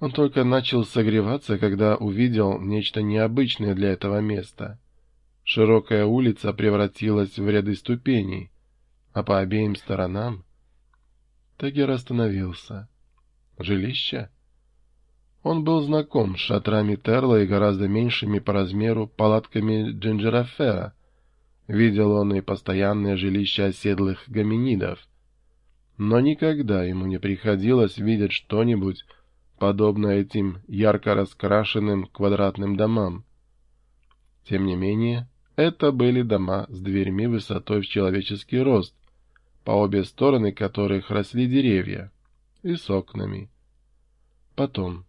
Он только начал согреваться, когда увидел нечто необычное для этого места. Широкая улица превратилась в ряды ступеней, а по обеим сторонам... Тегер остановился. Жилище? Он был знаком с шатрами Терла и гораздо меньшими по размеру палатками Джинджерафера. Видел он и постоянное жилище оседлых гоминидов. Но никогда ему не приходилось видеть что-нибудь, подобное этим ярко раскрашенным квадратным домам. Тем не менее, это были дома с дверьми высотой в человеческий рост, по обе стороны которых росли деревья, и с окнами. Потом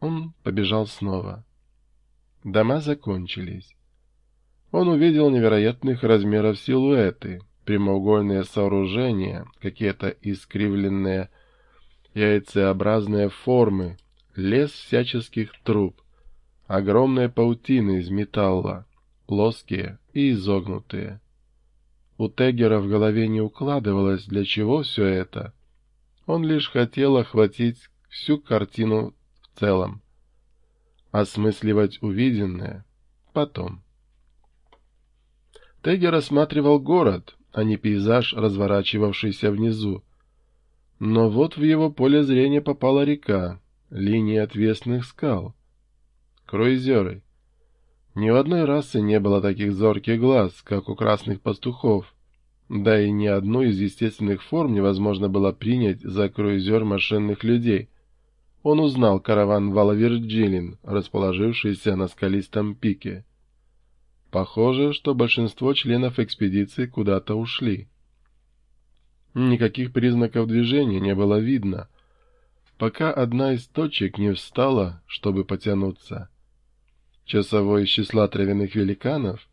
он побежал снова. Дома закончились. Он увидел невероятных размеров силуэты, прямоугольные сооружения, какие-то искривленные яйцеобразные формы, лес всяческих труб, огромные паутины из металла, плоские и изогнутые. У Тегера в голове не укладывалось, для чего все это. Он лишь хотел охватить всю картину в целом. Осмысливать увиденное потом. Тегер осматривал город, а не пейзаж, разворачивавшийся внизу. Но вот в его поле зрения попала река, линия отвесных скал. Круизеры. Ни у одной расы не было таких зорких глаз, как у красных пастухов, да и ни одну из естественных форм невозможно было принять за круизер машинных людей. Он узнал караван Валаверджилин, расположившийся на скалистом пике. Похоже, что большинство членов экспедиции куда-то ушли. Никаких признаков движения не было видно, пока одна из точек не встала, чтобы потянуться часовой из числа травяных великанов,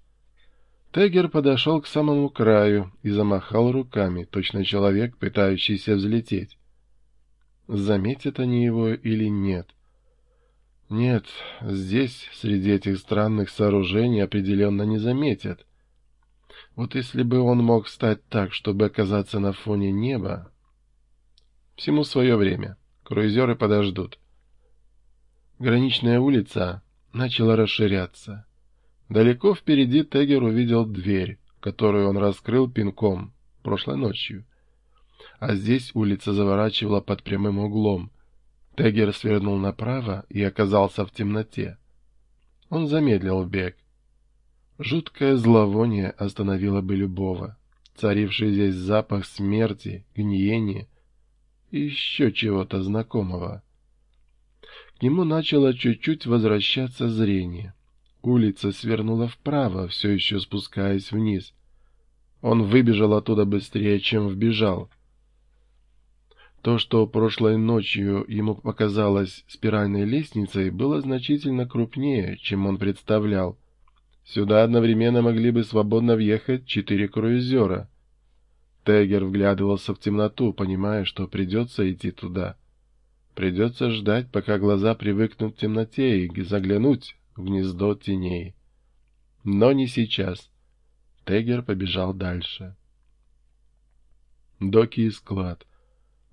Тегер подошел к самому краю и замахал руками, точно человек, пытающийся взлететь. Заметят они его или нет? Нет, здесь, среди этих странных сооружений, определенно не заметят. Вот если бы он мог стать так, чтобы оказаться на фоне неба... Всему свое время. Круизеры подождут. Граничная улица начало расширяться. Далеко впереди Тегер увидел дверь, которую он раскрыл пинком прошлой ночью. А здесь улица заворачивала под прямым углом. Тегер свернул направо и оказался в темноте. Он замедлил бег. Жуткое зловоние остановило бы любого. Царивший здесь запах смерти, гниения и еще чего-то знакомого. К нему начало чуть-чуть возвращаться зрение. Улица свернула вправо, все еще спускаясь вниз. Он выбежал оттуда быстрее, чем вбежал. То, что прошлой ночью ему показалось спиральной лестницей, было значительно крупнее, чем он представлял. Сюда одновременно могли бы свободно въехать четыре круизера. Тегер вглядывался в темноту, понимая, что придется идти туда. Придется ждать, пока глаза привыкнут к темноте и заглянуть в гнездо теней. Но не сейчас. Тегер побежал дальше. Доки и склад.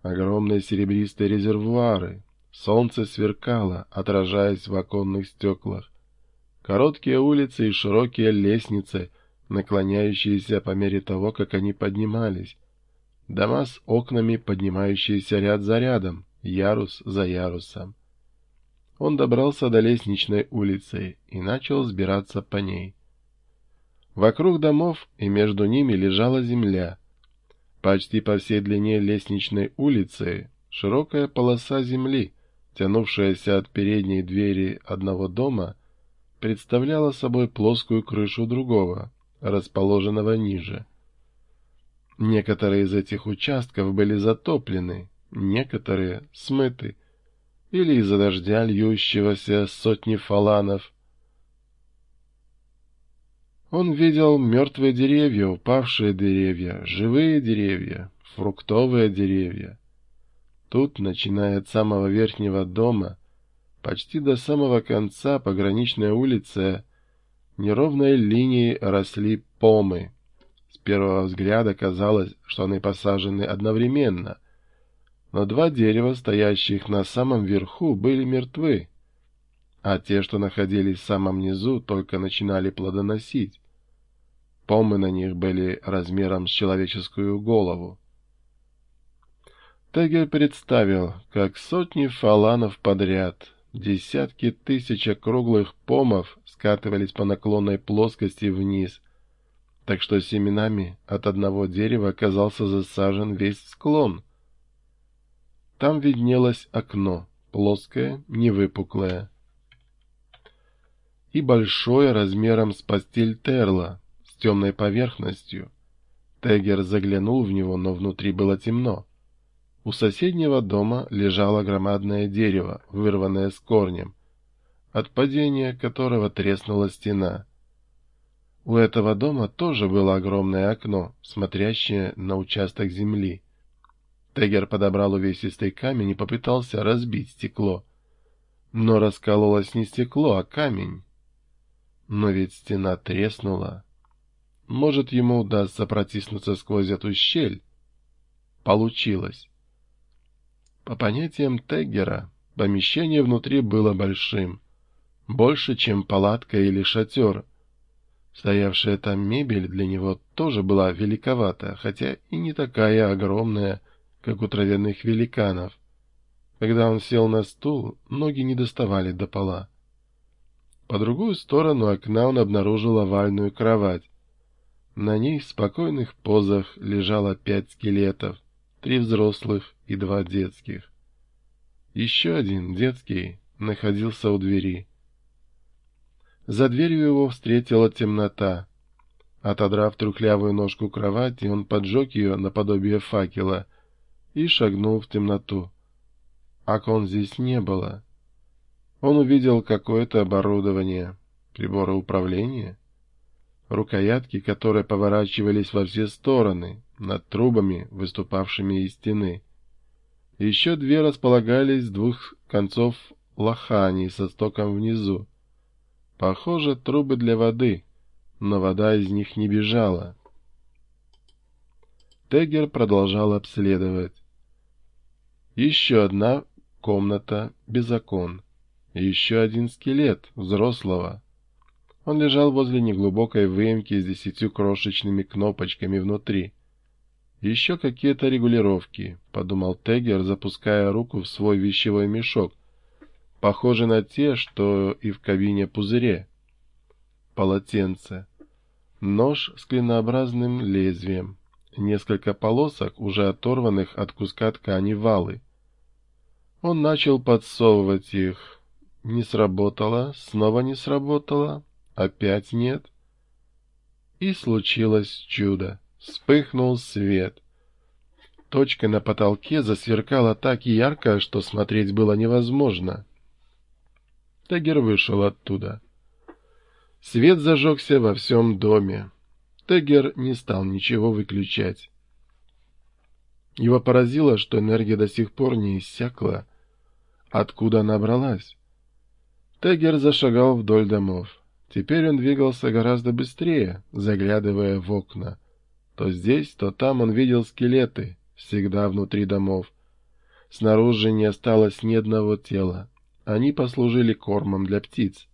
Огромные серебристые резервуары. Солнце сверкало, отражаясь в оконных стеклах. Короткие улицы и широкие лестницы, наклоняющиеся по мере того, как они поднимались. Дома с окнами, поднимающиеся ряд за рядом, ярус за ярусом. Он добрался до лестничной улицы и начал сбираться по ней. Вокруг домов и между ними лежала земля. Почти по всей длине лестничной улицы широкая полоса земли, тянувшаяся от передней двери одного дома, представляла собой плоскую крышу другого, расположенного ниже. Некоторые из этих участков были затоплены, некоторые смыты, или из-за дождя, льющегося сотни фаланов. Он видел мертвые деревья, упавшие деревья, живые деревья, фруктовые деревья. Тут, начиная от самого верхнего дома, почти до самого конца пограничной улицы, неровной линией росли помы. С первого взгляда казалось, что они посажены одновременно, но два дерева, стоящих на самом верху, были мертвы, а те, что находились в самом низу, только начинали плодоносить. Помы на них были размером с человеческую голову. Тегер представил, как сотни фаланов подряд, десятки тысяч круглых помов скатывались по наклонной плоскости вниз, так что семенами от одного дерева оказался засажен весь склон. Там виднелось окно, плоское, невыпуклое, и большое размером с постель Терла, с темной поверхностью. Тегер заглянул в него, но внутри было темно. У соседнего дома лежало громадное дерево, вырванное с корнем, от падения которого треснула стена. У этого дома тоже было огромное окно, смотрящее на участок земли. Тегер подобрал увесистый камень и попытался разбить стекло. Но раскололось не стекло, а камень. Но ведь стена треснула. Может, ему удастся протиснуться сквозь эту щель? Получилось. По понятиям Теггера, помещение внутри было большим, больше, чем палатка или шатер. Стоявшая там мебель для него тоже была великовата, хотя и не такая огромная, как у травяных великанов. Когда он сел на стул, ноги не доставали до пола. По другую сторону окна он обнаружил овальную кровать. На ней в спокойных позах лежало пять скелетов, три взрослых и два детских. Еще один, детский, находился у двери. За дверью его встретила темнота. Отодрав трухлявую ножку кровати, он поджег ее наподобие факела и шагнул в темноту. Окон здесь не было. Он увидел какое-то оборудование, приборы управления, рукоятки, которые поворачивались во все стороны, над трубами, выступавшими из стены. Еще две располагались с двух концов лохани со стоком внизу. Похоже, трубы для воды, но вода из них не бежала. Тегер продолжал обследовать. Еще одна комната без окон. Еще один скелет взрослого. Он лежал возле неглубокой выемки с десятью крошечными кнопочками внутри. «Еще какие-то регулировки», — подумал Тегер, запуская руку в свой вещевой мешок, похожий на те, что и в кабине пузыре. Полотенце. Нож с клинообразным лезвием. Несколько полосок, уже оторванных от куска ткани валы. Он начал подсовывать их. Не сработало, снова не сработало, опять нет. И случилось чудо. Вспыхнул свет. Точка на потолке засверкала так ярко, что смотреть было невозможно. Тегер вышел оттуда. Свет зажегся во всем доме. Тегер не стал ничего выключать. Его поразило, что энергия до сих пор не иссякла. Откуда она бралась? Тегер зашагал вдоль домов. Теперь он двигался гораздо быстрее, заглядывая в окна. То здесь, то там он видел скелеты, всегда внутри домов. Снаружи не осталось ни одного тела. Они послужили кормом для птиц.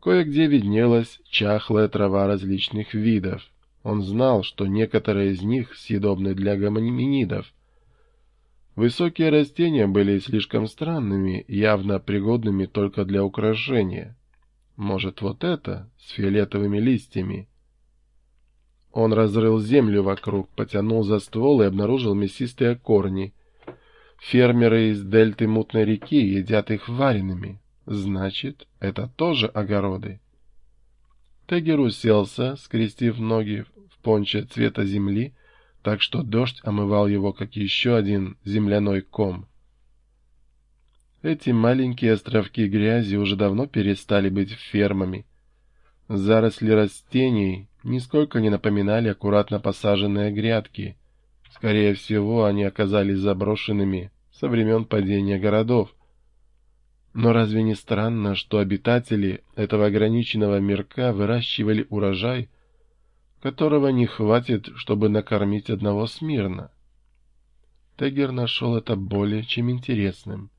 Кое-где виднелась чахлая трава различных видов. Он знал, что некоторые из них съедобны для гоминидов. Высокие растения были слишком странными, явно пригодными только для украшения. Может, вот это, с фиолетовыми листьями? Он разрыл землю вокруг, потянул за ствол и обнаружил мясистые корни. Фермеры из дельты мутной реки едят их вареными. Значит, это тоже огороды. Тегер уселся, скрестив ноги в понче цвета земли, так что дождь омывал его, как еще один земляной ком. Эти маленькие островки грязи уже давно перестали быть фермами. Заросли растений нисколько не напоминали аккуратно посаженные грядки. Скорее всего, они оказались заброшенными со времен падения городов. Но разве не странно, что обитатели этого ограниченного мирка выращивали урожай, которого не хватит, чтобы накормить одного смирно? Тегер нашел это более чем интересным.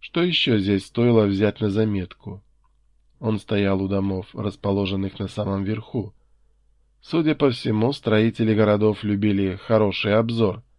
Что еще здесь стоило взять на заметку? Он стоял у домов, расположенных на самом верху. Судя по всему, строители городов любили хороший обзор —